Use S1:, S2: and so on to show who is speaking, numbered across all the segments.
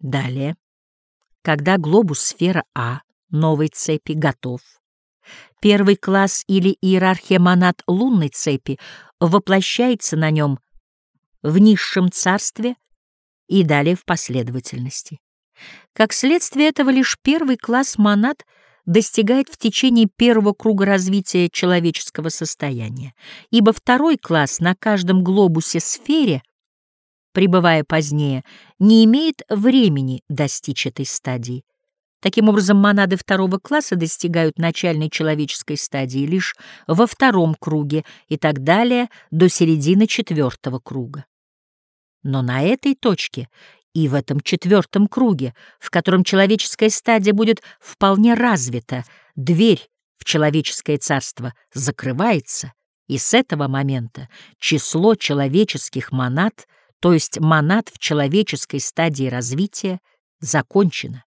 S1: Далее, когда глобус сфера А новой цепи готов, первый класс или иерархия монад лунной цепи воплощается на нем в низшем царстве и далее в последовательности. Как следствие этого лишь первый класс монад достигает в течение первого круга развития человеческого состояния, ибо второй класс на каждом глобусе-сфере, пребывая позднее, не имеет времени достичь этой стадии. Таким образом, монады второго класса достигают начальной человеческой стадии лишь во втором круге и так далее до середины четвертого круга. Но на этой точке и в этом четвертом круге, в котором человеческая стадия будет вполне развита, дверь в человеческое царство закрывается, и с этого момента число человеческих монад, то есть монад в человеческой стадии развития, закончено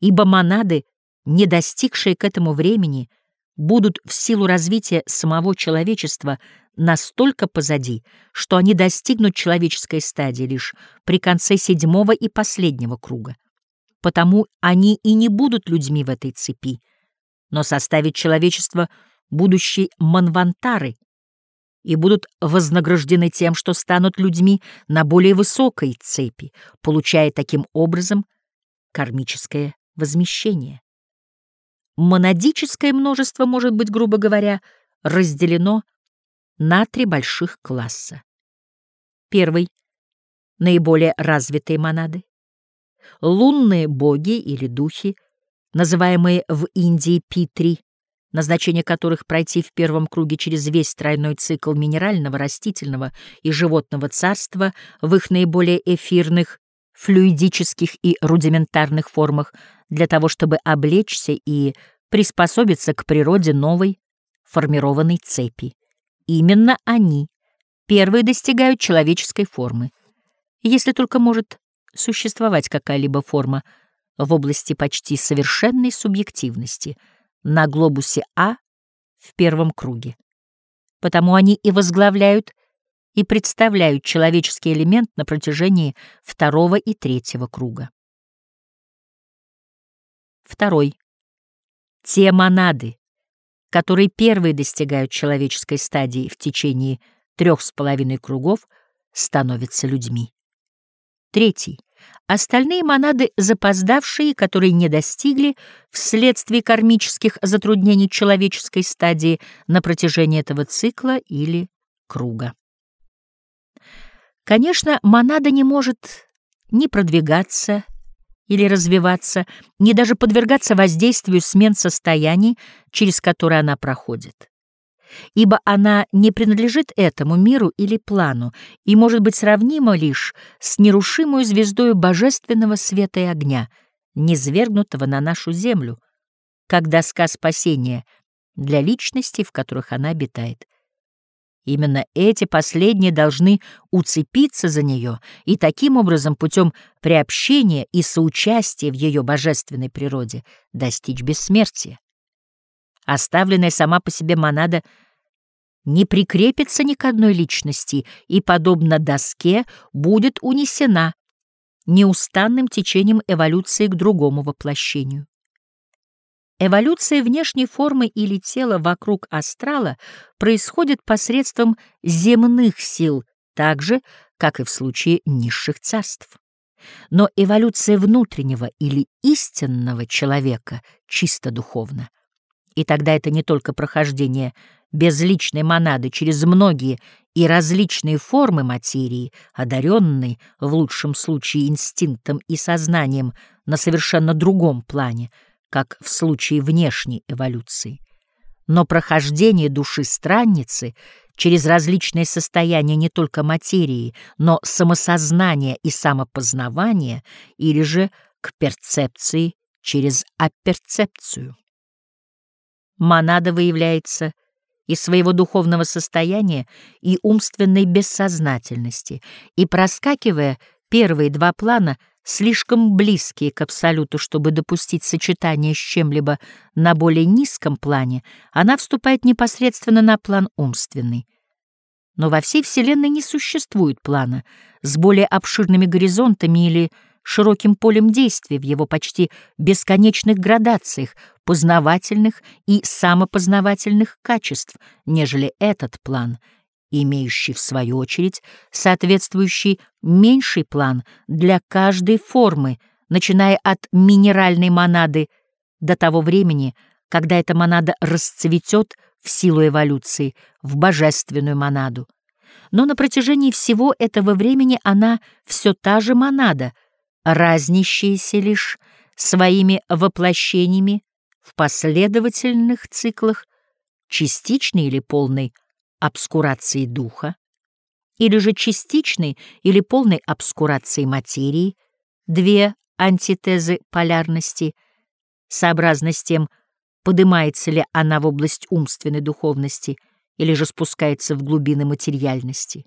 S1: ибо монады, не достигшие к этому времени, будут в силу развития самого человечества настолько позади, что они достигнут человеческой стадии лишь при конце седьмого и последнего круга. Потому они и не будут людьми в этой цепи, но составят человечество будущей манвантары и будут вознаграждены тем, что станут людьми на более высокой цепи, получая таким образом кармическое возмещение. Монадическое множество может быть, грубо говоря, разделено на три больших класса. Первый — наиболее развитые монады. Лунные боги или духи, называемые в Индии Питри, назначение которых пройти в первом круге через весь тройной цикл минерального, растительного и животного царства в их наиболее эфирных флюидических и рудиментарных формах для того, чтобы облечься и приспособиться к природе новой формированной цепи. Именно они первые достигают человеческой формы, если только может существовать какая-либо форма в области почти совершенной субъективности на глобусе А в первом круге. Потому они и возглавляют и представляют человеческий элемент на протяжении второго и третьего круга. Второй. Те монады, которые первые достигают человеческой стадии в течение трех с половиной кругов, становятся людьми. Третий. Остальные монады, запоздавшие, которые не достигли вследствие кармических затруднений человеческой стадии на протяжении этого цикла или круга. Конечно, монада не может ни продвигаться или развиваться, ни даже подвергаться воздействию смен состояний, через которые она проходит. Ибо она не принадлежит этому миру или плану и может быть сравнима лишь с нерушимой звездой божественного света и огня, низвергнутого на нашу землю, как доска спасения для личностей, в которых она обитает. Именно эти последние должны уцепиться за нее и таким образом путем приобщения и соучастия в ее божественной природе достичь бессмертия. Оставленная сама по себе монада не прикрепится ни к одной личности и, подобно доске, будет унесена неустанным течением эволюции к другому воплощению. Эволюция внешней формы или тела вокруг астрала происходит посредством земных сил, так же, как и в случае низших царств. Но эволюция внутреннего или истинного человека чисто духовна. И тогда это не только прохождение безличной монады через многие и различные формы материи, одаренной в лучшем случае инстинктом и сознанием на совершенно другом плане, как в случае внешней эволюции. Но прохождение души странницы через различные состояния не только материи, но самосознания и самопознавания, или же к перцепции через аперцепцию. Монада выявляется из своего духовного состояния и умственной бессознательности, и, проскакивая первые два плана, слишком близкие к абсолюту, чтобы допустить сочетание с чем-либо на более низком плане, она вступает непосредственно на план умственный. Но во всей Вселенной не существует плана с более обширными горизонтами или широким полем действия в его почти бесконечных градациях познавательных и самопознавательных качеств, нежели этот план, имеющий, в свою очередь, соответствующий меньший план для каждой формы, начиная от минеральной монады до того времени, когда эта монада расцветет в силу эволюции в божественную монаду. Но на протяжении всего этого времени она все та же монада, разнящаяся лишь своими воплощениями в последовательных циклах частичной или полной обскурации духа, или же частичной или полной обскурации материи, две антитезы полярности, сообразно с тем, поднимается ли она в область умственной духовности или же спускается в глубины материальности.